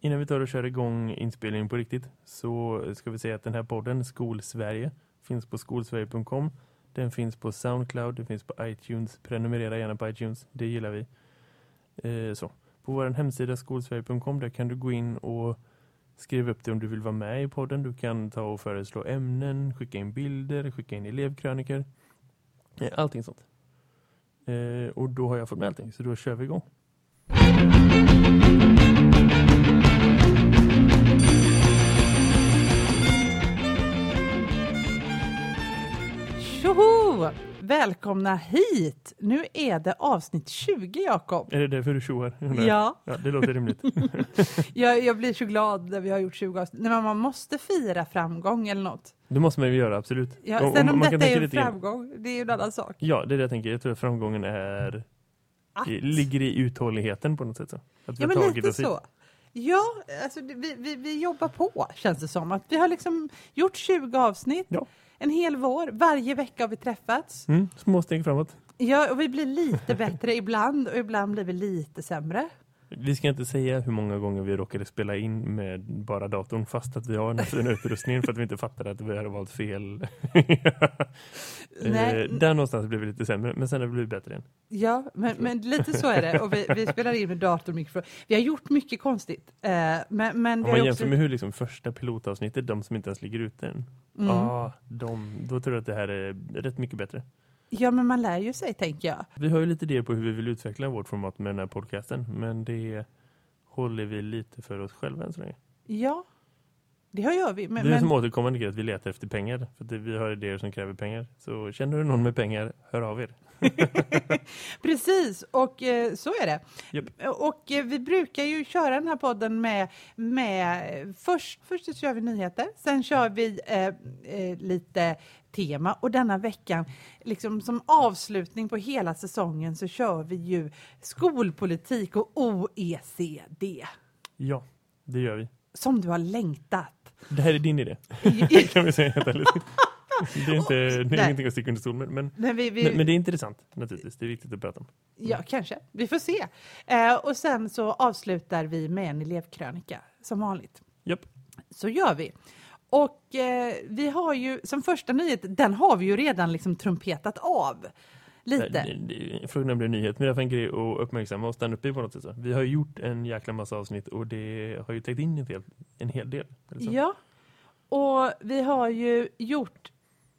Innan vi tar och kör igång inspelningen på riktigt så ska vi säga att den här podden, Skolsverige, finns på skolsverige.com. Den finns på Soundcloud, den finns på iTunes. Prenumerera gärna på iTunes, det gillar vi. Eh, så. På vår hemsida skolsverige.com där kan du gå in och skriva upp dig om du vill vara med i podden. Du kan ta och föreslå ämnen, skicka in bilder, skicka in elevkröniker. Eh, allting sånt. Eh, och då har jag fått med allting, så då kör vi igång. Tjoho! Välkomna hit! Nu är det avsnitt 20, Jakob. Är det därför du tjoar? Ja. ja. Det låter rimligt. Jag, jag blir så glad när vi har gjort 20 avsnitt. Nej, men man måste fira framgång eller något. Det måste man ju göra, absolut. Ja, Och- sen om detta är en framgång, det är ju en annan sak. Ja, det är det jag tänker. Jag tror att framgången är Att. ligger i uthålligheten på något sätt. Så. Att vi Ja, men lite så. Ja, alltså vi, vi, vi jobbar på, känns det som. Att vi har liksom gjort 20 avsnitt, Ja. en hel vår. Varje vecka har vi träffats. Mm, små steg framåt. Ja, och vi blir lite bättre ibland och ibland blir vi lite sämre. Vi ska inte säga hur många gånger vi råkade spela in med bara datorn fast att vi har den utrustningen för att vi inte fattade att vi hade valt fel. Nej. Eh, Där någonstans blev vi lite sämre, men sen har vi blivit bättre igen. Ja, men, men lite så är det. Och vi, vi spelar in med dator och mikrofon. Vi har gjort mycket konstigt. Eh, men, men Om man ju jämför också... med hur liksom första pilotavsnittet, de som inte ens ligger ute än. Mm. Ah, de, då tror jag att det här är rätt mycket bättre. Ja, men man lär ju sig, tänker jag. Vi har ju lite idéer på hur vi vill utveckla vårt format med den här podcasten. Men det håller vi lite för oss själva än så länge. Ja, det har gör vi. Men, det är men, som återkommande att vi letar efter pengar. För att vi har idéer som kräver pengar. Så känner du någon med pengar, hör av er. Precis, och eh, så är det. Japp. Och eh, vi brukar ju köra den här podden med, med först, först så kör vi nyheter, sen kör vi eh, eh, lite tema och denna veckan, liksom som avslutning på hela säsongen så kör vi ju skolpolitik och OECD. Ja, det gör vi. Som du har längtat. Det här är din idé, kan vi säga helt ärligt. Det är, inte, det är ingenting att sticka under stol med. Men, Men, vi, vi, men det är intressant naturligtvis. Det är viktigt att prata om. Ja, kanske. Vi får se. Eh, och sen så avslutar vi med en elevkrönika, som vanligt. Japp. Så gör vi. Och eh, vi har ju, som första nyhet, den har vi ju redan liksom trumpetat av. Lite. Frågan blir nyhet, men det är en grej att uppmärksamma och stanna upp i på något sätt. Så. Vi har gjort en jäkla massa avsnitt och det har ju täckt in en, del, en hel del. Ja. Och vi har ju gjort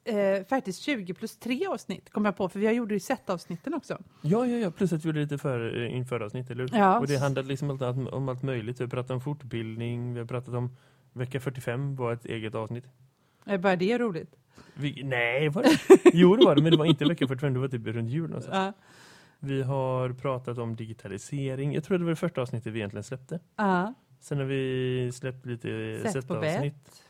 eh, faktiskt 20 plus 3 avsnitt, kom jag på, för vi har gjort ju sett-avsnitten också. Ja, ja, ja. Plus att vi gjorde lite för, eh, inför avsnitt, eller hur? Ja. Och det handlade liksom om allt, om allt möjligt. Vi har pratat om fortbildning, vi har pratat om vecka 45 var ett eget avsnitt. Är bara det roligt? Vi, nej, var det? Jo, det var det, men det var inte vecka 45, det var typ runt jul. någonstans. Ja. Vi har pratat om digitalisering. Jag tror det var det första avsnittet vi egentligen släppte. Ja. Sen har vi släppt lite Sett på sättavsnitt.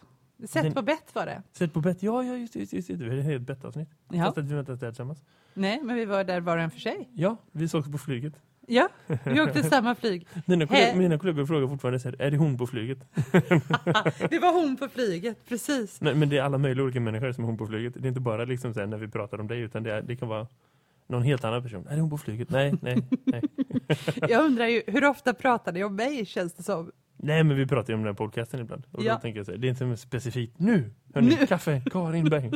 Sett Den- på bett var det. Sett på bett. Ja, ja, just. Just, det, just det. Det var ett bettavsnitt. Ja. Fast att vi inte ens där tillsammans. Nej, men vi var där var och en för sig. Ja, vi sågs på flyget. Ja, vi åkte samma flyg. Mina, Hä? kollegor, mina kollegor frågar fortfarande så här, är det hon på flyget? Det var hon på flyget, precis. Nej, men det är alla möjliga olika människor som är hon på flyget. Det är inte bara liksom så när vi pratar om dig utan det, är, det kan vara någon helt annan person. Är det hon på flyget? Nej, nej, nej. Jag undrar ju, hur ofta pratade jag om mig, känns det som? nej, men vi pratar ju om den här podcasten ibland. Och Ja. då tänker jag så här, det är inte specifikt nu. Hörrni, Nu. kaffe, Karin Berg.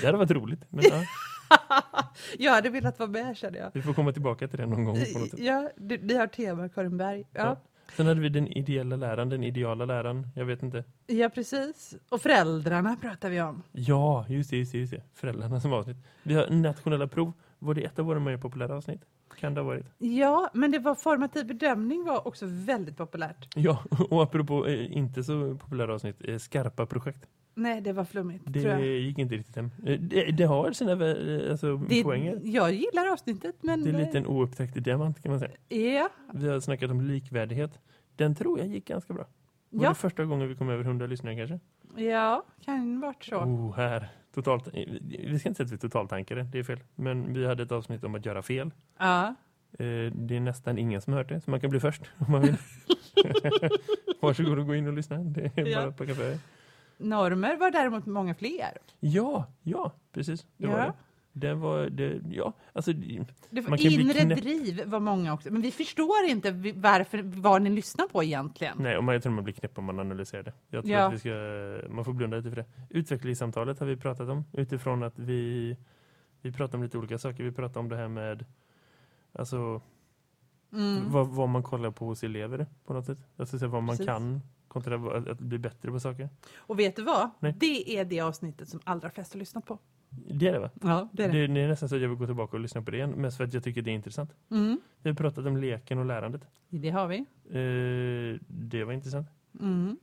det hade varit roligt. Men ja, Jag hade velat vara med, känner jag. vi får komma tillbaka till det någon gång. På något sätt. Ja, du- ni har tema, Karin Berg. Ja. Ja. Sen hade vi den ideella läraren, den ideala läraren. Jag vet inte. ja, precis. Och föräldrarna pratar vi om. Ja, just det, just det, just det. Föräldrarna som avsnitt. Vi har nationella prov. Var det ett av våra mer populära avsnitt? Kan det ha varit? Ja, men det var formativ bedömning var också väldigt populärt. Ja, och apropå eh, inte så populära avsnitt, eh, skarpa projekt. Nej, det var flummigt, Det gick inte riktigt hem. Eh, det, det har sina eh, alltså, Det, poänger. jag gillar avsnittet, men... Det är lite en oupptäckt diamant kan man säga. Ja, Vi har snackat om likvärdighet. Den tror jag gick ganska bra. Var ja, det första gången vi kom över 100 lyssnare kanske? ja, kan varit så. Oh, här. Totalt, eh, vi ska inte säga att vi totaltankade, det är fel. Men vi hade ett avsnitt om att göra fel. Ja. Eh, Det är nästan ingen som har hört det, så man kan bli först om man vill. Varsågod och gå in och lyssna. Det är Ja. bara packa för er. Normer var däremot många fler. Ja, ja, precis. Det var Ja. det. Det var, det, ja, alltså... Det Man kan inre driv var många också. Men vi förstår inte varför, vad ni lyssnar på egentligen. Nej, och man, jag tror man blir knäpp om man analyserar det. Jag tror Ja. att vi ska, man får blunda lite för det. Utvecklingssamtalet har vi pratat om utifrån att vi, vi pratar om lite olika saker. Vi pratar om det här med alltså, Mm. vad, vad man kollar på hos elever på något sätt. Alltså vad man Precis. kan kontra att bli bättre på saker. Och vet du vad? Nej. Det är det avsnittet som allra flest har lyssnat på. Det är det va? Ja, det är Det, det är nästan så att jag vill gå tillbaka och lyssna på det igen. Mest för att jag tycker det är intressant. Mm. Vi har pratat om leken och lärandet. Det har vi. Eh, det var intressant. Mm.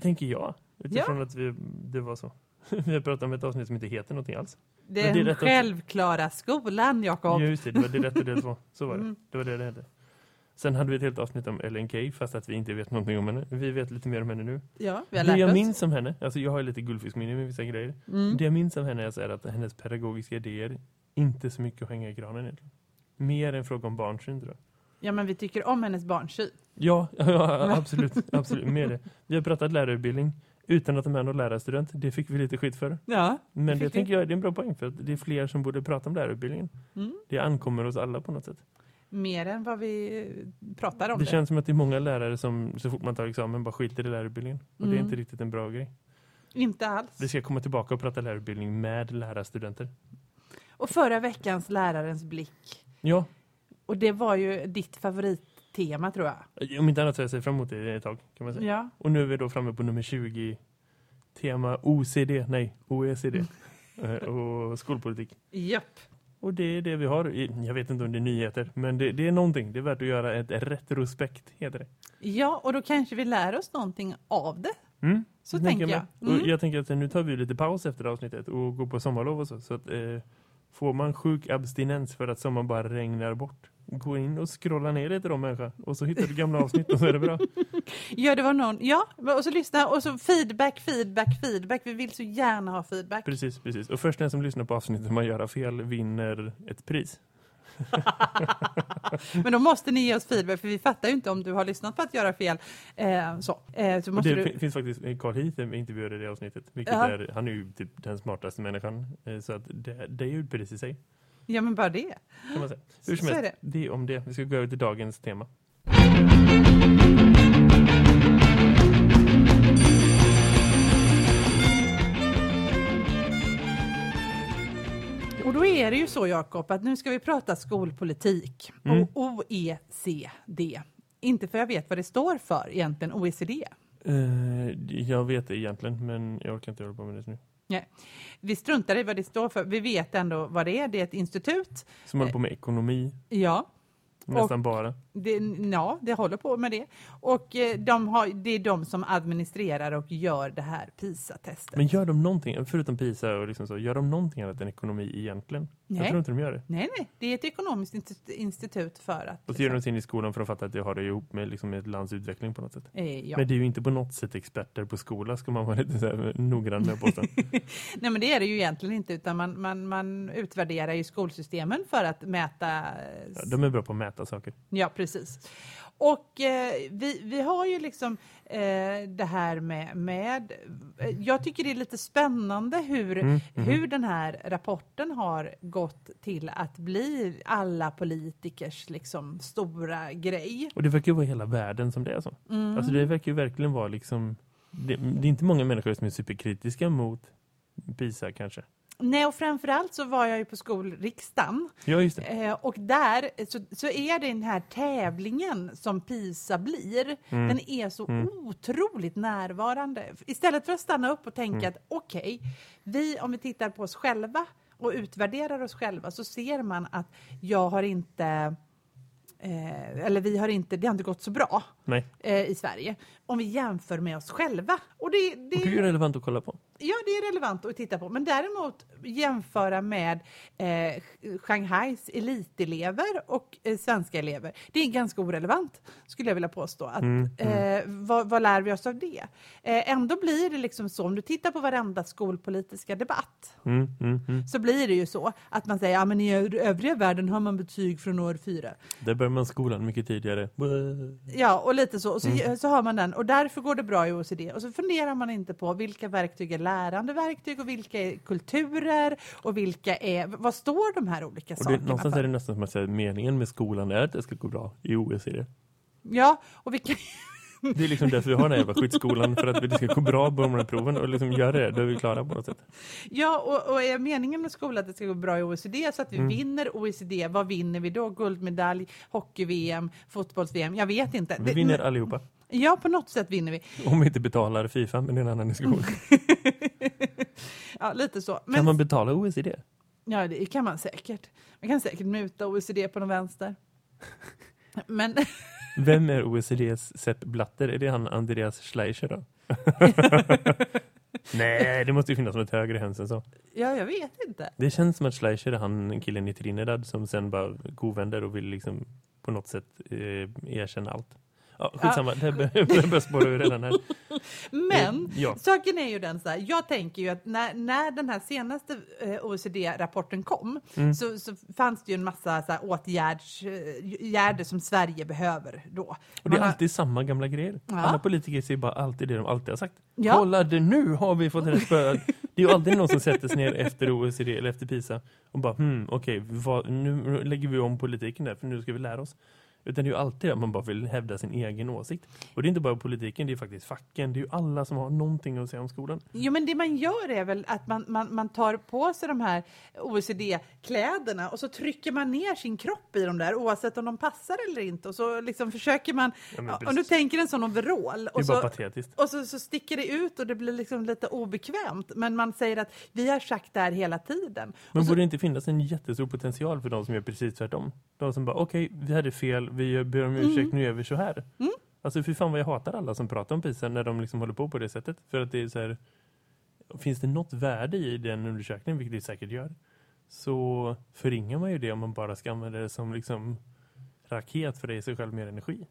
Tänker jag. Utifrån att vi, det var så. vi har pratat om ett avsnitt som inte heter någonting alls. Det Den självklara skolan, Jakob. Ja, just det, det var det rätt och del två. Så var det. Mm. Det var det det hette. Sen hade vi ett helt avsnitt om Ellen Key fast att vi inte vet någonting om henne. Vi vet lite mer om henne nu. Ja, vi har Det lärt jag oss. minns om henne, alltså jag har lite guldfiskminne med vissa grejer. Mm. Det jag minns om henne är att hennes pedagogiska idéer inte så mycket att hänga i granen egentligen. Mer en fråga om barnsyn tror jag. Ja, men vi tycker om hennes barnsyn. Ja, ja absolut, absolut, med det. Vi har pratat lärarutbildning utan att de är någon lärarstudent. Det fick vi lite skit för. Ja. Men det vi? tänker jag det är en bra poäng för att det är fler som borde prata om lärarutbildningen. Mm. Det ankommer oss alla på något sätt. Mer än vad vi pratar om Det det. känns som att det är många lärare som så fort man tar examen bara skiter i lärarutbildningen. Och det är Mm. inte riktigt en bra grej. Inte alls. Vi ska komma tillbaka och prata lärarutbildning med lärarstudenter. Och förra veckans lärarens blick. Ja, Och det var ju ditt favorittema, tror jag. om inte annat så har jag sett fram emot det ett tag kan man säga. Ja. Och nu är vi då framme på nummer 20. Tema OCD, nej OECD. Eh, och skolpolitik. Japp. Och det är det vi har. Jag vet inte om det är nyheter, men det, det är någonting. Det är värt att göra ett retrospekt, heter det. Ja, och då kanske vi lär oss någonting av det. Mm, Så tänker jag. med. Mm. Och jag tänker att nu tar vi lite paus efter avsnittet och går på sommarlov och så. Så att, eh, får man sjuk abstinens för att sommaren bara regnar bort. Gå in och scrolla ner lite då människa. Och så hittar du gamla avsnitt och så är det bra. Ja, det var någon. Ja, och så lyssna. Och så feedback, feedback, feedback. Vi vill så gärna ha feedback. Precis, precis. Och först den som lyssnar på avsnittet man gör fel vinner ett pris. Men då måste ni ge oss feedback, för vi fattar ju inte om du har lyssnat på att göra fel. Eh, så. Eh, så måste det du... fin- finns faktiskt eh, Carl Heath är intervjuad i det avsnittet. Vilket Ja. är, han är ju typ den smartaste människan. Eh, Så att det, det är ju ett pris i sig. Ja, men bara det. Kan man säga. Hur som helst, det är om det. Vi ska gå över till dagens tema. Och då är det ju så, Jakob, att nu ska vi prata skolpolitik Mm. och OECD. Inte för jag vet vad det står för egentligen, OECD. Eh, jag vet det egentligen, men jag orkar inte hålla på med det nu. Vi struntar i vad det står för. Vi vet ändå vad det är. Det är ett institut. Som håller på med ekonomi, Ja, nästan bara. det, ja, det håller på med det. Och eh, de har, det är de som administrerar och gör det här PISA-testet. Men gör de någonting, förutom PISA och liksom så, gör de någonting annat än ekonomi egentligen? Jag Nej. tror inte de gör det. Nej, nej, det är ett ekonomiskt inst- institut för att... Och så gör de sig in i skolan för att fatta att det har det ihop med liksom ett lands utveckling på något sätt. Eh, ja. Men det är ju inte på något sätt experter på skola, ska man vara lite så här noggrann med påstånd. Nej, men det är det ju egentligen inte, utan man, man, man utvärderar ju skolsystemen för att mäta... Ja, de är bra på att mäta saker. Ja, precis. Och eh, vi, vi har ju liksom eh, det här med, med... eh, Jag tycker det är lite spännande hur, Mm, mhm. hur den här rapporten har gått till att bli alla politikers liksom stora grej. Och det verkar ju vara hela världen som det är så. Mm. Alltså det verkar ju verkligen vara liksom... Det, det är inte många människor som är superkritiska mot PISA kanske. Nej, och framförallt så var jag ju på skolriksdagen Ja, just eh, och där så, så är det den här tävlingen som PISA blir. Mm. Den är så Mm. otroligt närvarande. Istället för att stanna upp och tänka Mm. att okej, vi om vi tittar på oss själva och utvärderar oss själva så ser man att jag har inte Eh, eller vi har inte, det har inte gått så bra. Eh, i Sverige om vi jämför med oss själva. Och det, det, Och det är relevant att kolla på. Ja, det är relevant att titta på. Men däremot jämföra med eh, Shanghais elitelever och eh, svenska elever. Det är ganska orelevant, skulle jag vilja påstå. Att, Mm, eh, vad, vad lär vi oss av det? Eh, ändå blir det liksom så, om du tittar på varenda skolpolitiska debatt, Mm, mm, mm. så blir det ju så att man säger, ja men i övriga världen har man betyg från år fyra. Där börjar man skolan mycket tidigare. Ja, och lite så. Och så, Mm. så har man den. Och därför går det bra i OECD. Och så funderar man inte på vilka verktyg är lärande verktyg och vilka är kulturer och vilka är... Vad står de här olika Och det, sakerna någonstans för? är det nästan som att säga, meningen med skolan är att det ska gå bra i OECD. Ja, och vilka... Det är liksom därför vi har den här jävla skitskolan, för att det ska gå bra på de här proven och liksom göra det, då är vi klara på något sätt. Ja, och, och är meningen med skolan att det ska gå bra i OECD så att vi Mm. vinner OECD, vad vinner vi då? Guldmedalj, hockey-VM, fotbolls-VM? Jag vet inte. Vi vinner allihopa. Ja, på något sätt vinner vi. Om vi inte betalar Fifa, men det är en annan diskussion. Ja, lite så. Kan Men, man betala OECD? Ja, det kan man säkert. Man kan säkert muta OECD på någon vänster. Men Vem är OECDs Sepp Blatter? Är det han Andreas Schleicher då? Nej, det måste ju finnas något högre höns än så. ja, jag vet inte. Det känns som att Schleicher är han killen i Trinidad som sen bara govänder och vill liksom på något sätt eh, erkänna allt. Ja, skitsamma. Det bör- börjar spåra ur redan här. Men Eh, ja. saken är ju den så här, jag tänker ju att när, när den här senaste eh, OECD-rapporten kom Mm. så, så fanns det ju en massa så här, åtgärds, eh, åtgärder som Sverige behöver då. Och det är har- alltid samma gamla grejer. Ja. Alla politiker säger bara alltid det de alltid har sagt. Ja. Kolla det nu har vi fått rätt för. Det är ju aldrig någon som sätter sig ner efter OECD eller efter PISA och bara hmm, okej, vad- nu lägger vi om politiken där för nu ska vi lära oss. Utan det är ju alltid att man bara vill hävda sin egen åsikt. Och det är inte bara politiken, det är faktiskt facken. Det är ju alla som har någonting att säga om skolan. Jo, men det man gör är väl att man, man, man tar på sig de här OECD-kläderna och så trycker man ner sin kropp i dem där oavsett om de passar eller inte. Och så liksom försöker man, Ja, om du tänker en sån overall och så, och så, så sticker det ut och det blir liksom lite obekvämt. Men man säger att vi har sagt det här hela tiden. Men och så, borde det inte finnas en jättestor potential för de som gör precis tvärtom? De som bara, okej, vi hade fel, vi ber om ursäkt, Mm. nu gör vi så här. Alltså för fan vad jag hatar alla som pratar om PISA när de liksom håller på på det sättet. För att det är så här, finns det något värde i den undersökningen, vilket det säkert gör, så förringar man ju det om man bara ska använda det som liksom raket för att ge sig själv mer energi.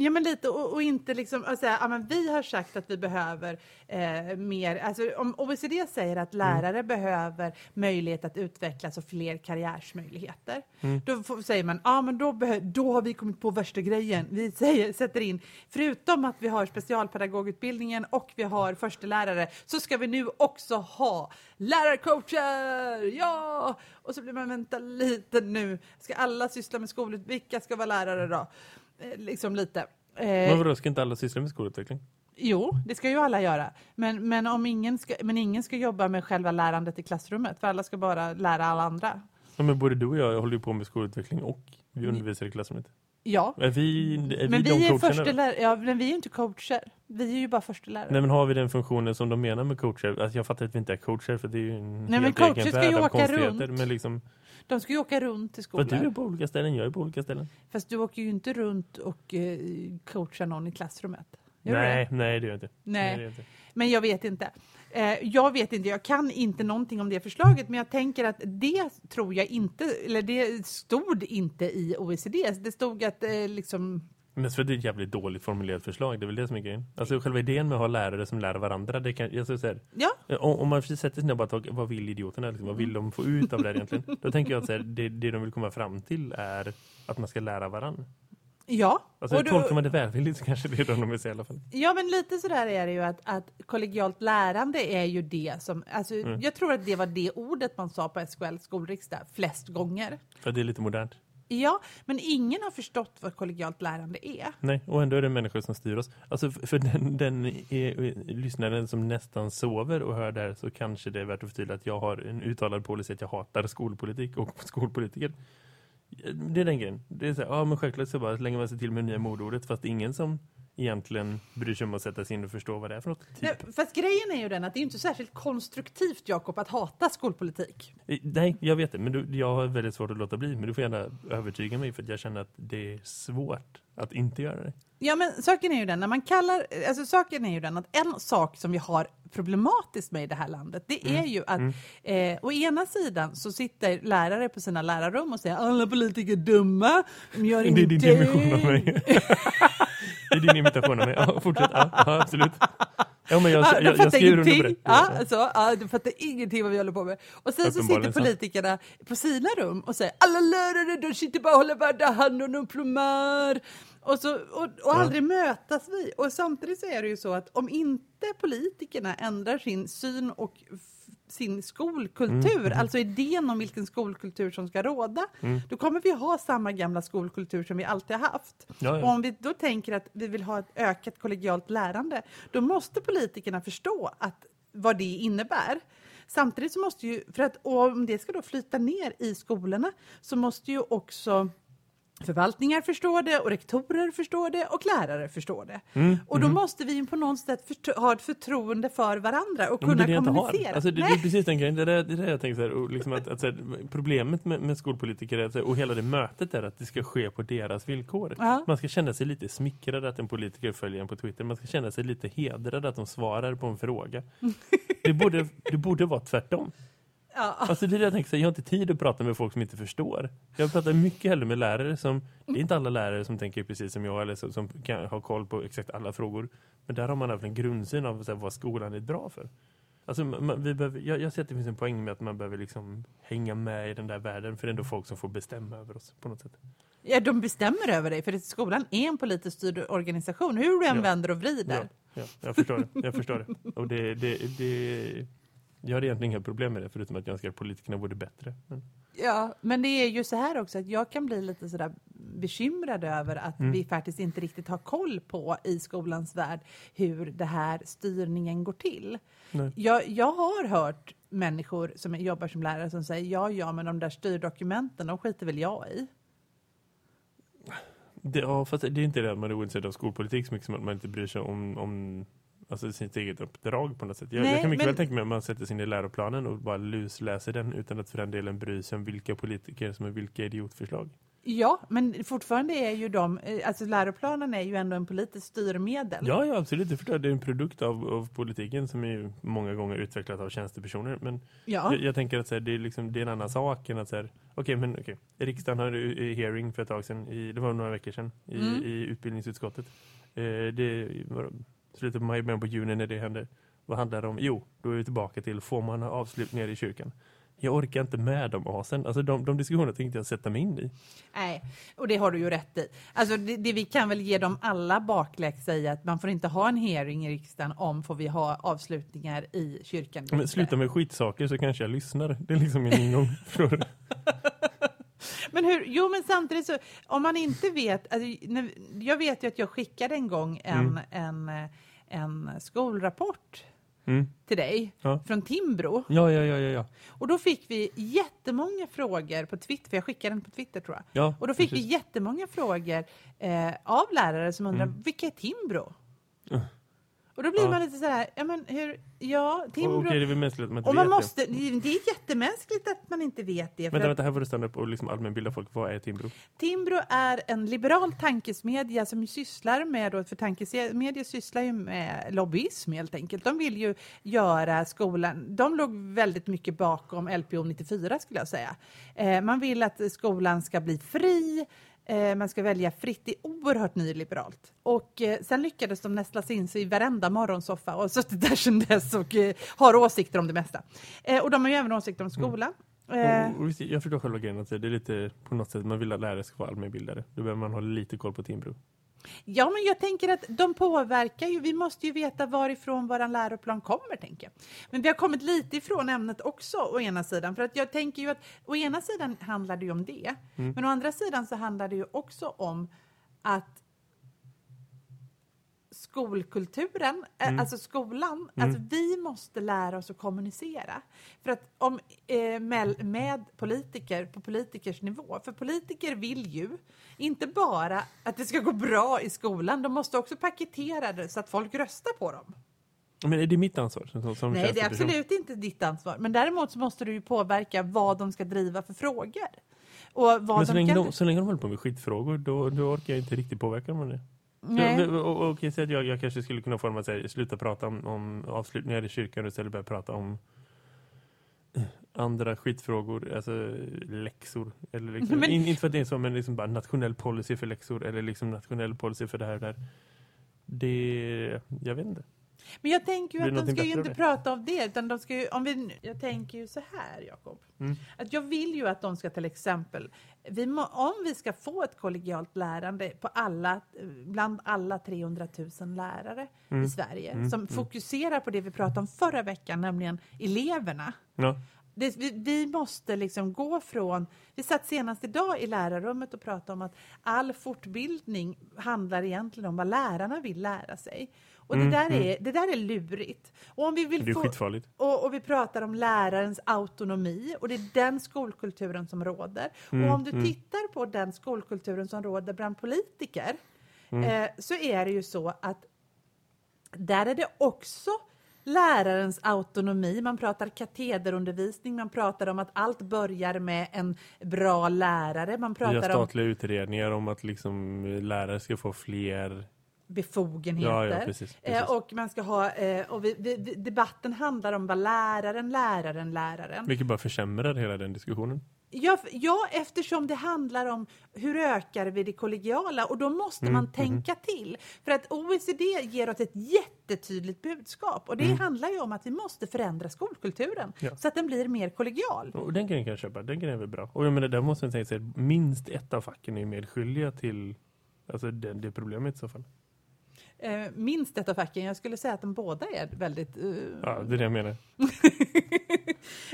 Ja, men lite och, och inte liksom att säga, ja, men vi har sagt att vi behöver eh, mer, alltså om OECD säger att lärare behöver möjlighet att utvecklas och fler karriärsmöjligheter. Då får, säger man, ja men då, då har vi kommit på värsta grejen. Vi säger, sätter in, förutom att vi har specialpedagogutbildningen och vi har förstelärare så ska vi nu också ha lärarcoacher! Ja! Och så blir man, vänta lite nu, ska alla syssla med skolan? Vilka ska vara lärare då? Eh, liksom lite. Eh, Men vadå, ska inte alla syssla med skolutveckling? jo, det ska ju alla göra. Men, men, om ingen ska, men ingen ska jobba med själva lärandet i klassrummet, för alla ska bara lära alla andra. Ja, men både du och jag håller ju på med skolutveckling och vi undervisar i klassrummet. Ja, Är vi, är men vi, vi är, lär- ja, men vi är inte coacher. Vi är ju bara första lärare. Nej men har vi den funktionen som de menar med coacher? Alltså jag fattar att vi inte är coacher för det är ju en men helt coacher ska ju åka runt. Men liksom, De ska ju åka runt till för du är skolan. på olika ställen, jag är på olika ställen. Fast du åker ju inte runt och eh, coachar någon i klassrummet. Gör Nej, det? nej det gör jag inte. Nej. jag inte. Men jag vet inte. Eh, jag vet inte, jag kan inte någonting om det förslaget, men jag tänker att det tror jag inte, eller det stod inte i OECD. Det stod att eh, liksom Men för det är ett jävligt dåligt formulerat förslag, det är väl det som är grejen. Alltså själva idén med att ha lärare som lär varandra, det kan, jag så säga, Ja, om, om man sätter och bara vad vill idioterna, liksom, vad vill de få ut av det här egentligen? Då tänker jag att så här, det, det de vill komma fram till är att man ska lära varandra. Ja. Alltså Och du- tolkar man det välvilligt så kanske det är det de vill säga i alla fall. Ja, men lite sådär är det ju att, att kollegialt lärande är ju det som, alltså Mm. jag tror att det var det ordet man sa på SKL skolriksdag flest gånger. För det är lite modernt. Ja, men ingen har förstått vad kollegialt lärande är. Nej, och ändå är det människor som styr oss. Alltså för den, den är, lyssnaren som nästan sover och hör det här så kanske det är värt att förtydliga att jag har en uttalad policy att jag hatar skolpolitik och skolpolitiker. Det är den grejen. Det är så här, ja men självklart så bara lägger man sig till med nya modordet fast det är ingen som egentligen bryr sig om att sätta sig in och förstå vad det är för något. Typ. Nej, fast grejen är ju den att det är inte särskilt konstruktivt, Jakob, att hata skolpolitik. Nej, jag vet det. Men du, jag har väldigt svårt att låta bli. Men du får gärna övertyga mig för att jag känner att det är svårt att inte göra det. Ja, men saken är ju den, när man kallar, alltså saken är ju den att en sak som vi har problematiskt med i det här landet, det är ju att eh, å ena sidan så sitter lärare på sina lärarrum och säger alla politiker är dumma, de gör Det är din ingenting. dimension av mig. det är din imitation av mig. Ja, fortsätt. Ja, ja absolut. Ja, men jag, Ja, jag, jag, skriver under på det. Ja, alltså, ja, de fattar ingenting vad vi håller på med. Och sen så sitter så. politikerna på sina rum och säger alla lärare de sitter bara och håller varandra hand och de plomar. Och, så, och, och Ja. aldrig mötas vi. Och samtidigt så är det ju så att om inte politikerna ändrar sin syn och sin skolkultur, Mm. alltså idén om vilken skolkultur som ska råda, då kommer vi ha samma gamla skolkultur som vi alltid har haft. Ja, Och ja. om vi då tänker att vi vill ha ett ökat kollegialt lärande, då måste politikerna förstå att, vad det innebär. Samtidigt så måste ju, för att om det ska då flyta ner i skolorna, så måste ju också förvaltningar förstå det och rektorer förstår det och lärare förstår det. Mm, och då måste vi på något sätt ha ett förtroende för varandra och kunna det det kommunicera. Alltså, det, det är precis den grejen. Det är det, jag tänker så här, och liksom att, att, så här, problemet med, med skolpolitiker är och hela det mötet är att det ska ske på deras villkor. Ja. Man ska känna sig lite smickrad att en politiker följer en på Twitter. Man ska känna sig lite hedrad att de svarar på en fråga. Det borde, det borde vara tvärtom. Ja. Alltså det är det jag tänker, jag har inte tid att prata med folk som inte förstår. Jag pratar mycket hellre med lärare som, det är inte alla lärare som tänker precis som jag eller som, som kan ha koll på exakt alla frågor. Men där har man haft en grundsyn av här, vad skolan är bra för. Alltså man, vi behöver, jag, jag ser att det finns en poäng med att man behöver liksom hänga med i den där världen för det är ändå folk som får bestämma över oss på något sätt. Ja, de bestämmer över dig, för att skolan är en politiskt styrd organisation, hur du än Ja. vänder och vrider. Ja, ja, jag förstår det. Jag förstår det. Och det, det, det, jag har egentligen inga problem med det förutom att jag önskar att politikerna vore bättre. Men, Ja, men det är ju så här också att jag kan bli lite sådär bekymrad över att Mm. vi faktiskt inte riktigt har koll på i skolans värld hur det här styrningen går till. Jag, jag har hört människor som jobbar som lärare som säger ja, ja, men de där styrdokumenten, de skiter väl jag i. Det, ja, fast det är inte det att man är ointresserad av skolpolitik så mycket som att man inte bryr sig om, om alltså, sitt eget uppdrag på något sätt. Jag, Nej, jag kan mycket men- väl tänka mig att man sätter sig in i läroplanen och bara lusläser den utan att för den delen bry sig om vilka politiker som är vilka idiotförslag. Ja, men fortfarande är ju de, eh, alltså läroplanen är ju ändå en politisk styrmedel. Ja, ja absolut. Jag förstår. Det är en produkt av, av politiken som är ju många gånger utvecklat av tjänstepersoner. Men Ja. jag, jag tänker att här, det, är liksom, det är en annan sak än att så här, okej, men okej. Riksdagen hade ju hearing för ett tag sedan, i, det var några veckor sedan, i, Mm. i utbildningsutskottet. Eh, det var slutet på maj, början på juni när det hände. Vad handlar det om? Jo, då är vi tillbaka till får man ha avslutningar i kyrkan. Jag orkar inte med de asen. Alltså de, de diskussionerna tänkte jag sätta mig in i. Nej, och det har du ju rätt i. Alltså det, det vi kan väl ge dem alla bakläxa i att man får inte ha en hearing i riksdagen om får vi ha avslutningar i kyrkan. Men sluta med skitsaker så kanske jag lyssnar. Det är liksom min ingång. Men hur, jo men samtidigt så, om man inte vet, alltså, jag vet ju att jag skickade en gång en, Mm. en, eh, en skolrapport Mm. till dig Ja. från Timbro. Ja, ja, ja, ja. Och då fick vi jättemånga frågor på Twitter, för jag skickade den på Twitter tror jag. ja Och då fick precis. vi jättemånga frågor eh, av lärare som undrar, Mm. vilka är Timbro? Och då blir Ja. man lite så här, ja men hur, ja, Timbro. Okej, det är väl mänskligt att man inte och man vet måste, det. det är jättemänskligt att man inte vet det. Vänta, att vänta, här får du stanna upp och liksom allmänbilda folk. Vad är Timbro? Timbro är en liberal tankesmedja som sysslar med, då, för tankesmedier sysslar ju med lobbyism helt enkelt. De vill ju göra skolan, de låg väldigt mycket bakom LPO 94 skulle jag säga. Eh, man vill att skolan ska bli fri, man ska välja fritt, det är oerhört nyliberalt. Och eh, sen lyckades de nästla sig in sig i varenda morgonsoffa och har suttit där sedan dess och eh, har åsikter om det mesta. Eh, och de har ju även åsikter om skolan. Eh, Och, och, visst, jag förstår själva grejen att det är lite på något sätt man vill att lärare ska vara allmänbildade. Då behöver man ha lite koll på Timbro. Ja, men jag tänker att de påverkar ju. Vi måste ju veta varifrån vår läroplan kommer, tänker jag. Men vi har kommit lite ifrån ämnet också, å ena sidan. För att jag tänker ju att å ena sidan handlar det ju om det. Men å andra sidan så handlar det ju också om att skolkulturen, eh, alltså skolan, alltså vi måste lära oss att kommunicera. För att om, eh, med, med politiker, på politikers nivå, för politiker vill ju inte bara att det ska gå bra i skolan, de måste också paketera det så att folk röstar på dem. Men är det mitt ansvar? Som, som Nej, det är absolut inte ditt ansvar. Men däremot så måste du ju påverka vad de ska driva för frågor. Och vad Men så de länge, kan... de, så länge de håller på med skitfrågor, då, då orkar jag inte riktigt påverka dem med det. Nej. Och, och, okej, så att jag, jag kanske skulle kunna forma sig, sluta prata om, om avslutningar i kyrkan och istället börja prata om eh, andra skitfrågor, alltså läxor. Eller liksom, Men- in, inte för att det är så, men liksom bara nationell policy för läxor eller liksom nationell policy för det här och där. Det, jag vet inte. Men jag tänker ju att de ska ju inte prata av det, utan de ska ju, om vi, jag tänker ju så här, Jakob. Mm. Att jag vill ju att de ska till exempel, vi må, om vi ska få ett kollegialt lärande på alla, bland alla 300 000 lärare Mm. i Sverige, som fokuserar på det vi pratade om förra veckan, nämligen eleverna. Ja. Det, vi, vi måste liksom gå från... Vi satt senast idag i lärarrummet och pratade om att all fortbildning handlar egentligen om vad lärarna vill lära sig. Och Mm, det, där är, det där är lurigt. Och, om vi vill Det är få, skitfarligt. och, och vi pratar om lärarens autonomi och det är den skolkulturen som råder. Mm, och om du tittar på den skolkulturen som råder bland politiker Mm. eh, så är det ju så att där är det också lärarens autonomi. Man pratar katederundervisning, man pratar om att allt börjar med en bra lärare. Man pratar om statliga utredningar om att liksom lärare ska få fler... befogenheter. Ja, ja, precis, precis. Eh, och man ska ha, eh, och vi, vi, debatten handlar om vad läraren, läraren, läraren. Vilket bara försämrar hela den diskussionen. Ja, ja, eftersom det handlar om hur ökar vi det kollegiala och då måste Mm, man tänka till. För att OECD ger oss ett jättetydligt budskap och det handlar ju om att vi måste förändra skolkulturen Mm. Ja. så att den blir mer kollegial. Och den grejen kan jag köpa, den grejen är väl bra. Och jag menar, där måste man tänka sig att minst ett av facken är medskyldiga till alltså det, det problemet i så fall. Eh, minst ett av facken, jag skulle säga att de båda är väldigt... eh, Ja, det är det jag menar.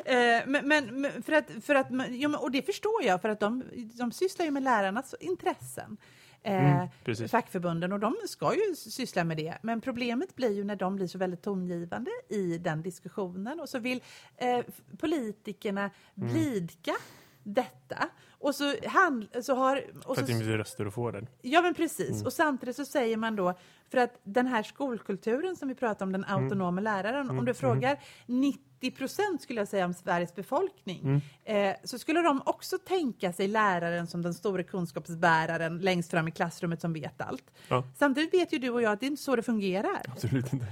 Eh, men, men, för att, för att, ja, och det förstår jag, för att de, de sysslar ju med lärarnas intressen. Eh, Mm, fackförbunden och de ska ju syssla med det. Men problemet blir ju när de blir så väldigt tongivande i den diskussionen och så vill eh, politikerna Mm. blidka detta. Och så, hand, så har... Och För att det finns röster att få den. Ja, men precis. Mm. Och samtidigt så säger man då, för att den här skolkulturen som vi pratar om, den Mm. autonoma läraren, om du frågar 90 procent skulle jag säga om Sveriges befolkning, Mm. eh, så skulle de också tänka sig läraren som den stora kunskapsbäraren längst fram i klassrummet som vet allt. Ja. Samtidigt vet ju du och jag att det är inte så det fungerar. Absolut inte.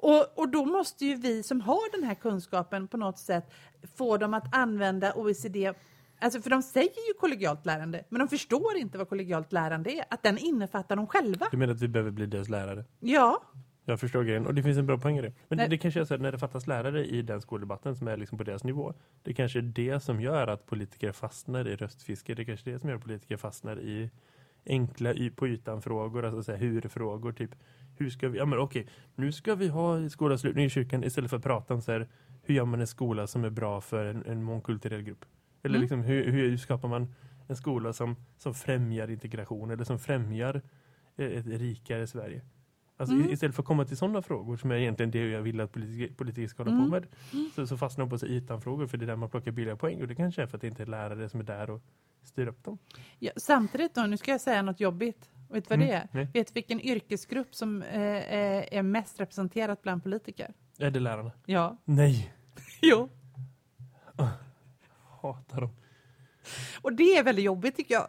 Och, och då måste ju vi som har den här kunskapen på något sätt få dem att använda OECD Alltså för de säger ju kollegialt lärande, men de förstår inte vad kollegialt lärande är. Att den innefattar dem själva. Du menar att vi behöver bli deras lärare? Ja, Jag förstår grejen. Och det finns en bra poäng i det. Men det, Nej. det kanske är så att när det fattas lärare i den skoldebatten som är liksom på deras nivå. Det kanske är det som gör att politiker fastnar i röstfiske. Det kanske är det som gör att politiker fastnar i enkla på ytan frågor. Alltså så här, hur-frågor. Typ, hur ska vi, ja men okej, nu ska vi ha skolavslutning i kyrkan istället för att prata om så här, hur gör man en skola som är bra för en, en mångkulturell grupp? Eller Mm. liksom, hur, hur skapar man en skola som, som främjar integration eller som främjar ett rikare Sverige? Alltså Mm. istället för att komma till sådana frågor som är egentligen det jag vill att politiker, politiker ska hålla Mm. på med så, så fastnar de på så ytanfrågor för det är där man plockar billiga poäng och det kanske är för att det inte är lärare som är där och styr upp dem. ja, samtidigt då, nu ska jag säga något jobbigt. Vet du vad Mm, det är? nej. Vet vilken yrkesgrupp som eh, är mest representerat bland politiker? Är det lärarna? Ja. Nej, Jo. Hatar dem. Och det är väldigt jobbigt tycker jag.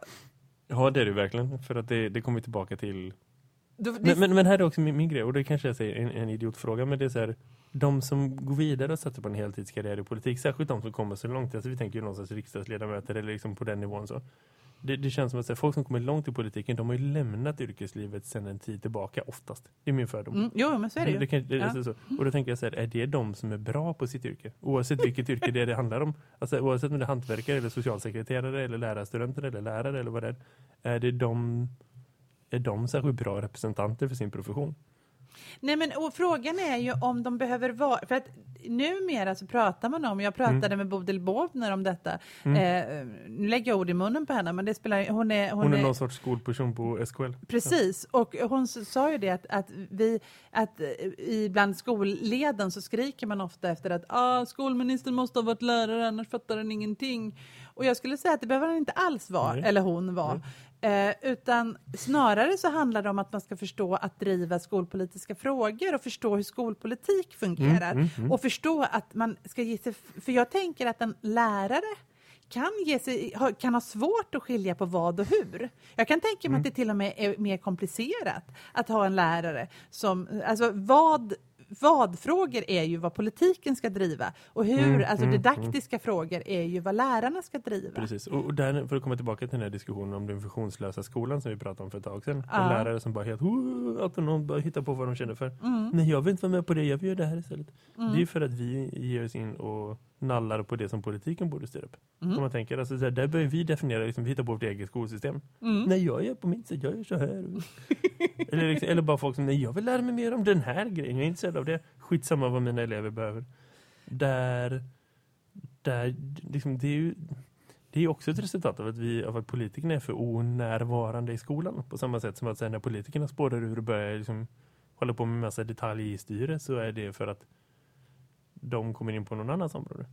Ja, det är det verkligen. För att det, det kommer tillbaka till... Du, det, Men, men, men här är också min, min grej, och det kanske jag säger en, en idiotfråga, men det är så här, de som går vidare och sätter på en heltidskarriär i politik, särskilt de som kommer så långt, alltså vi tänker ju någonstans riksdagsledamöter eller liksom på den nivån så. Det, det känns som att här, folk som kommer långt i politiken, de har ju lämnat yrkeslivet sedan en tid tillbaka oftast. Det är min fördom. mm, jo, men så är det ju. Det kan, det, Ja. alltså, så. Och då tänker jag så här, är det de som är bra på sitt yrke? Oavsett vilket yrke det, är det handlar om. Alltså, oavsett om det är hantverkare eller socialsekreterare eller lärarstudenter eller lärare eller vad det är. Är det de, är de särskilt bra representanter för sin profession? Nej, men och frågan är ju om de behöver vara... För att numera så pratar man om... Jag pratade Mm. med Bodil Båvner om detta. Eh, nu lägger jag ord i munnen på henne, men det spelar hon är, hon Hon är är någon sorts skolperson på SKL. Precis, och hon sa ju det att, att vi, att eh, i bland skolleden så skriker man ofta efter att ah, skolministern måste ha varit lärare annars fattar den ingenting. Och jag skulle säga att det behöver han inte alls vara, Nej. eller hon vara. Eh, utan snarare så handlar det om att man ska förstå att driva skolpolitiska frågor och förstå hur skolpolitik fungerar. Mm, mm, Och förstå att man ska ge sig... För jag tänker att en lärare kan, ge sig, kan ha svårt att skilja på vad och hur. Jag kan tänka mig att det till och med är mer komplicerat att ha en lärare som... Alltså vad vad-frågor är ju vad politiken ska driva och hur, Mm, alltså mm, didaktiska frågor är ju vad lärarna ska driva. Precis, och och där, för att komma tillbaka till den här diskussionen om den funktionslösa skolan som vi pratade om för ett tag sedan. Ja. Lärare som bara helt "Åh", autonomt bara hittar på vad de känner för. Mm. Nej, jag vill inte vara med på det, jag vill göra det här istället. Det är ju för att vi ger oss in och nallar på det som politiken borde styra upp. Mm. Om man tänker, alltså, så här, där börjar vi definiera, liksom, vi hittar på vårt eget skolsystem. Mm. Nej, jag gör på min sätt, jag gör så här. eller, liksom, eller bara folk som, nej, jag vill lära mig mer om den här grejen, jag är intresserad av det. Skitsamma vad mina elever behöver. Där, där liksom, det är ju det är också ett resultat av att, vi, av att politikerna är för onärvarande i skolan. På samma sätt som att sen när politikerna spårar ur och börjar liksom, hålla på med massa detaljstyre så är det för att de kommer in på någon annans område.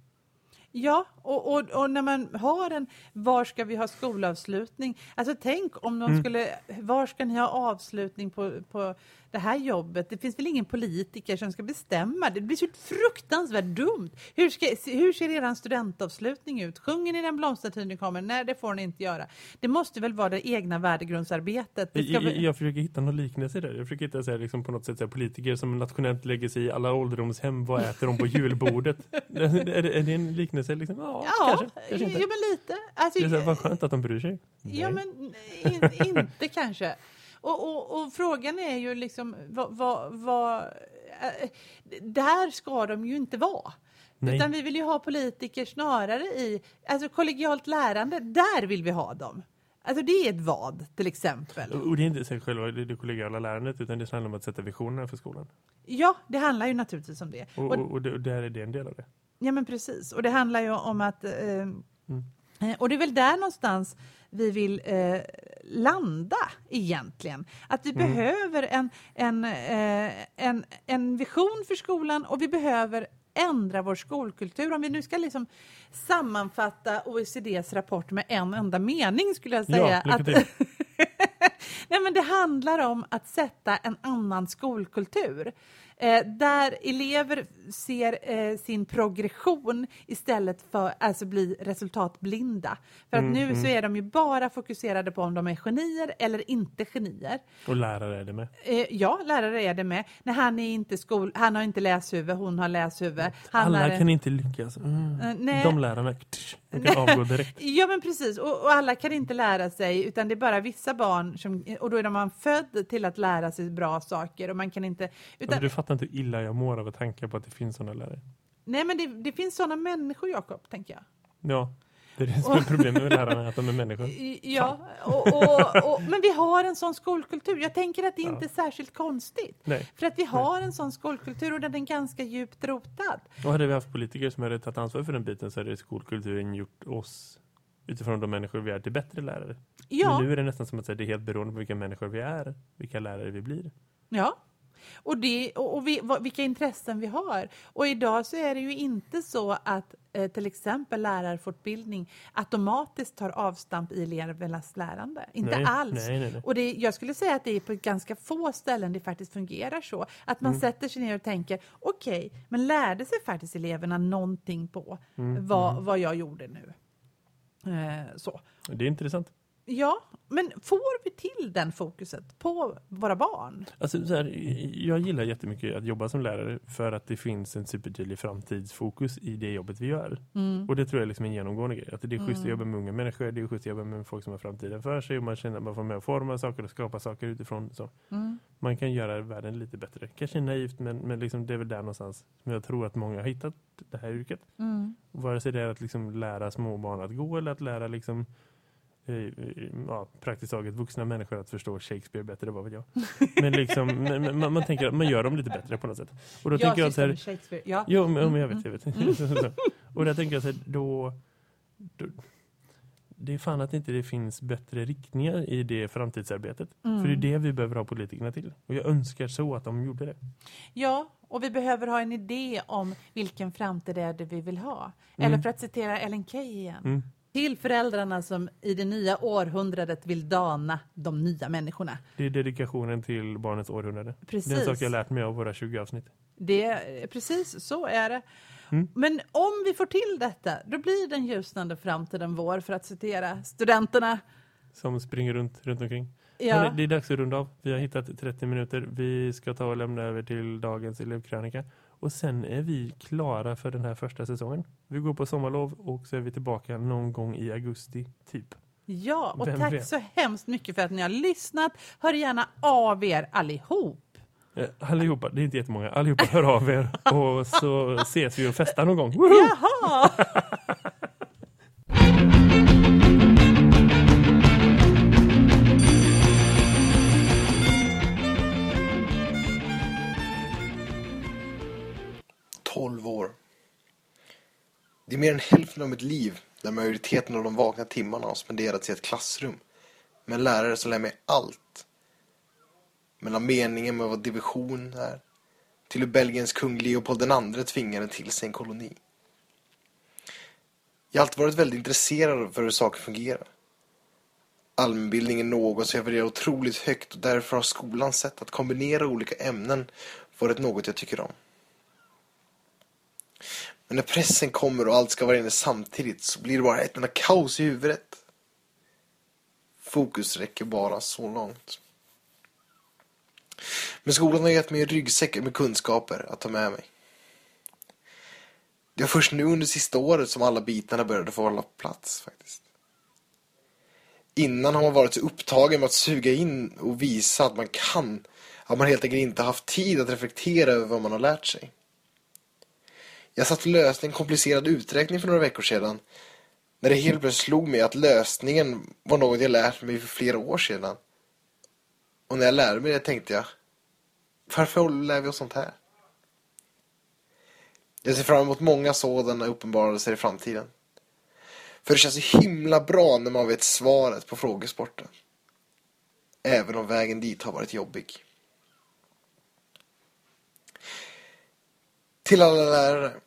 Ja, och, och, och när man har en var ska vi ha skolavslutning? Alltså tänk om de Mm. skulle, var ska ni ha avslutning på, på det här jobbet? Det finns väl ingen politiker som ska bestämma? Det blir så fruktansvärt dumt. Hur, ska, hur ser er studentavslutning ut? Sjunger ni den blomstertid ni kommer? Nej, det får ni inte göra. Det måste väl vara det egna värdegrundsarbetet. Det ska Jag, jag, försöker hitta någon liknelse där. Jag försöker hitta så här, liksom, på något sätt så här, politiker som nationellt lägger sig i alla ålderdomshem. Vad äter de på julbordet? är, det, är det en liknelse? Liksom? Ja, Ja, kanske. kanske inte. ja, men lite. Alltså, Det är så här, vad skönt att de bryr sig. Ja, Nej. men in, inte kanske. Och, och, och frågan är ju liksom, vad, vad, vad, äh, där ska de ju inte vara. Nej. Utan vi vill ju ha politiker snarare i, alltså kollegialt lärande, där vill vi ha dem. Alltså det är ett vad till exempel. Och det är inte själva det, kollegiala lärandet utan det handlar om att sätta visionerna för skolan. Ja, det handlar ju naturligtvis om det. Och, Och, och där är det en del av det. ja, men precis. Och det handlar ju om att... Eh, Mm. eh, och det är väl där någonstans vi vill eh, landa egentligen. Att vi Mm. behöver en, en, eh, en, en vision för skolan och vi behöver ändra vår skolkultur. Om vi nu ska liksom sammanfatta OECDs rapport med en enda mening skulle jag säga. Ja, att. Nej, men det handlar om att sätta en annan skolkultur. Eh, där elever ser eh, sin progression istället för att alltså, bli resultatblinda. För att Mm, nu mm. så är de ju bara fokuserade på om de är genier eller inte genier. Och lärare är det med. Eh, ja, lärare är det med. Nej, han, är inte skol han har inte läshuvud, hon har läshuvud. Han Alla är, kan inte lyckas. Mm. Nej. De lärarna, de kan avgå direkt. Ja men precis, och, och alla kan inte lära sig utan det är bara vissa barn som, och då är man född till att lära sig bra saker och man kan inte... Utan, du fattar inte hur illa jag mår av att tänka på att det finns sådana lärare. nej men det, det finns sådana människor Jakob, tänker jag. Ja, det är det som är problemet med lärarna, att de är människor. Ja, och, och, och, men vi har en sån skolkultur. Jag tänker att det Ja. inte är särskilt konstigt. Nej. För att vi har en sån skolkultur och den är ganska djupt rotad. Och hade vi haft politiker som hade tagit ansvar för den biten så hade skolkulturen gjort oss utifrån de människor vi är till bättre lärare. Ja, Men nu är det nästan som att säga, det är helt beroende på vilka människor vi är, vilka lärare vi blir. ja. Och, det, och, vi, vad, vilka intressen vi har. Och idag så är det ju inte så att eh, till exempel lärarfortbildning automatiskt tar avstamp i elevernas lärande. Inte nej, alls. Nej, nej. Och det, jag skulle säga att det är på ganska få ställen det faktiskt fungerar så. Att man Mm. sätter sig ner och tänker, okej, men lärde sig faktiskt eleverna någonting på Mm, vad, vad jag gjorde nu? Eh, så. Det är intressant. Ja, men får vi till den fokuset på våra barn? Alltså, så här, jag gillar jättemycket att jobba som lärare för att det finns en supertydlig framtidsfokus i det jobbet vi gör. Mm. Och det tror jag är liksom en genomgående grej. Att det är schysst att Mm. jobba med unga människor, det är schysst att jobba med folk som har framtiden för sig och man känner att man får med att forma saker och skapa saker utifrån. Så. Mm. Man kan göra världen lite bättre. Kanske naivt men, men liksom det är väl där någonstans som jag tror att många har hittat det här yrket. Mm. Vare sig det är att liksom lära små barn att gå eller att lära liksom ja, praktiskt taget vuxna människor att förstå Shakespeare bättre, vad vet jag. Men liksom, man, man tänker att man gör dem lite bättre på något sätt. Och då tänker jag så här, Shakespeare. Ja. jo men, jag Mm, vet, jag vet. och där tänker jag så här, då, då det är fan att inte det finns bättre riktningar i det framtidsarbetet. Mm. För det är det vi behöver ha politikerna till. Och jag önskar så att de gjorde det. Ja, och vi behöver ha en idé om vilken framtid är det vi vill ha. Mm. Eller för att citera Ellen Key igen. Till föräldrarna som i det nya århundradet vill dana de nya människorna. Det är dedikationen till barnets århundrade. Precis. Det är en sak jag lärt mig av våra 20 avsnitt. Det, precis, så är det. Mm. Men om vi får till detta, då blir den ljusnande framtiden vår, för att citera studenterna. Som springer runt, runt omkring. Ja. Det är dags att runda av. Vi har hittat 30 minuter. Vi ska ta och lämna över till dagens elevkrönika. Och sen är vi klara för den här första säsongen. Vi går på sommarlov och så är vi tillbaka någon gång i augusti, typ. Ja, och Vem tack vet? så hemskt mycket för att ni har lyssnat. Hör gärna av er allihop. Eh, allihopa, det är inte jättemånga. Allihopa hör av er och så ses vi och festar någon gång. Woho! Jaha! I mer än hälften av mitt liv där majoriteten av de vakna timmarna har spenderats i ett klassrum med en lärare som lär mig allt. Mellan meningen med vad division är till hur Belgiens kung Leopold II tvingade till sig en koloni. Jag har alltid varit väldigt intresserad av hur saker fungerar. Allmänbildning är något som jag värderar otroligt högt och därför har skolans sätt att kombinera olika ämnen varit något jag tycker om. Men när pressen kommer och allt ska vara inne samtidigt så blir det bara ett enda kaos i huvudet. Fokus räcker bara så långt. Men skolan har gett mig en ryggsäck med kunskaper att ta med mig. Det var först nu under sista året som alla bitarna började få hålla plats faktiskt. Innan har man varit så upptagen med att suga in och visa att man kan. Att man helt enkelt inte haft tid att reflektera över vad man har lärt sig. Jag satt och löste en komplicerad uträkning för några veckor sedan. När det helt plötsligt slog mig att lösningen var något jag lärt mig för flera år sedan. Och när jag lärde mig det tänkte jag, varför lär vi oss sånt här? Jag ser fram emot många sådana uppenbarelser i framtiden. För det känns så himla bra när man vet svaret på frågesporten. Även om vägen dit har varit jobbig. Till alla lärare.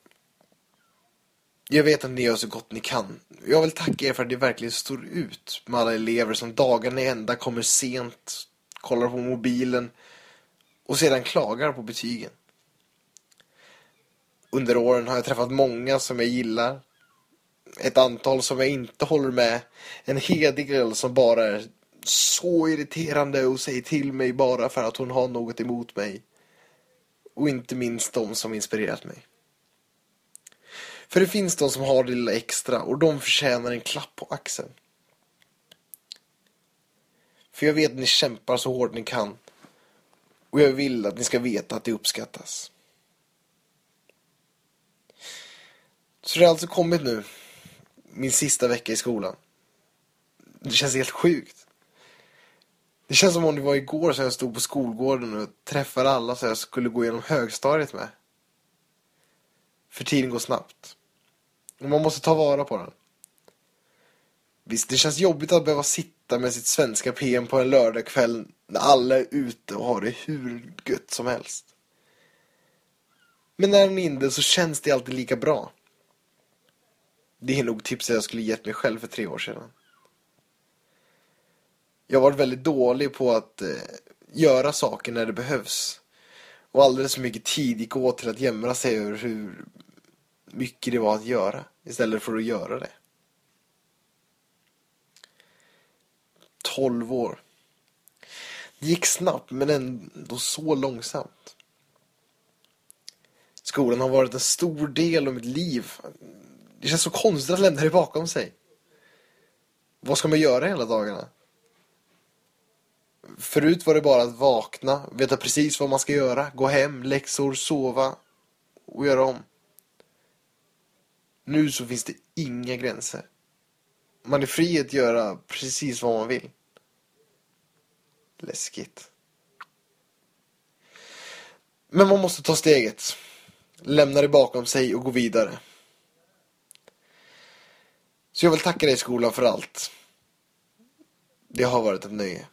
Jag vet att ni gör så gott ni kan. Jag vill tacka er för att ni verkligen står ut med alla elever som dagarna i ända kommer sent, kollar på mobilen och sedan klagar på betygen. Under åren har jag träffat många som jag gillar. Ett antal som jag inte håller med. En hedig som bara är så irriterande och säger till mig bara för att hon har något emot mig. Och inte minst de som inspirerat mig. För det finns de som har det lilla extra och de förtjänar en klapp på axeln. För jag vet att ni kämpar så hårt ni kan. Och jag vill att ni ska veta att det uppskattas. Så det har alltså kommit nu. Min sista vecka i skolan. Det känns helt sjukt. Det känns som om det var igår som jag stod på skolgården och träffade alla som jag skulle gå igenom högstadiet med. För tiden går snabbt. Man måste ta vara på den. Visst, det känns jobbigt att behöva sitta med sitt svenska PM på en lördagkväll när alla är ute och har det hur gött som helst. Men när den är inne så känns det alltid lika bra. Det är nog tipset jag skulle gett mig själv för tre år sedan. Jag har varit väldigt dålig på att eh, göra saker när det behövs. Och alldeles för mycket tid gick åt till att jämra sig över hur mycket det var att göra istället för att göra det. 12 år. Det gick snabbt men ändå så långsamt. Skolan har varit en stor del av mitt liv. Det känns så konstigt att lämna det bakom sig. Vad ska man göra hela dagarna? Förut var det bara att vakna, veta precis vad man ska göra, gå hem, läxor, sova och göra om. Nu så finns det inga gränser. Man är fri att göra precis vad man vill. Läskigt. Men man måste ta steget. Lämna det bakom sig och gå vidare. Så jag vill tacka dig skolan för allt. Det har varit ett nöje.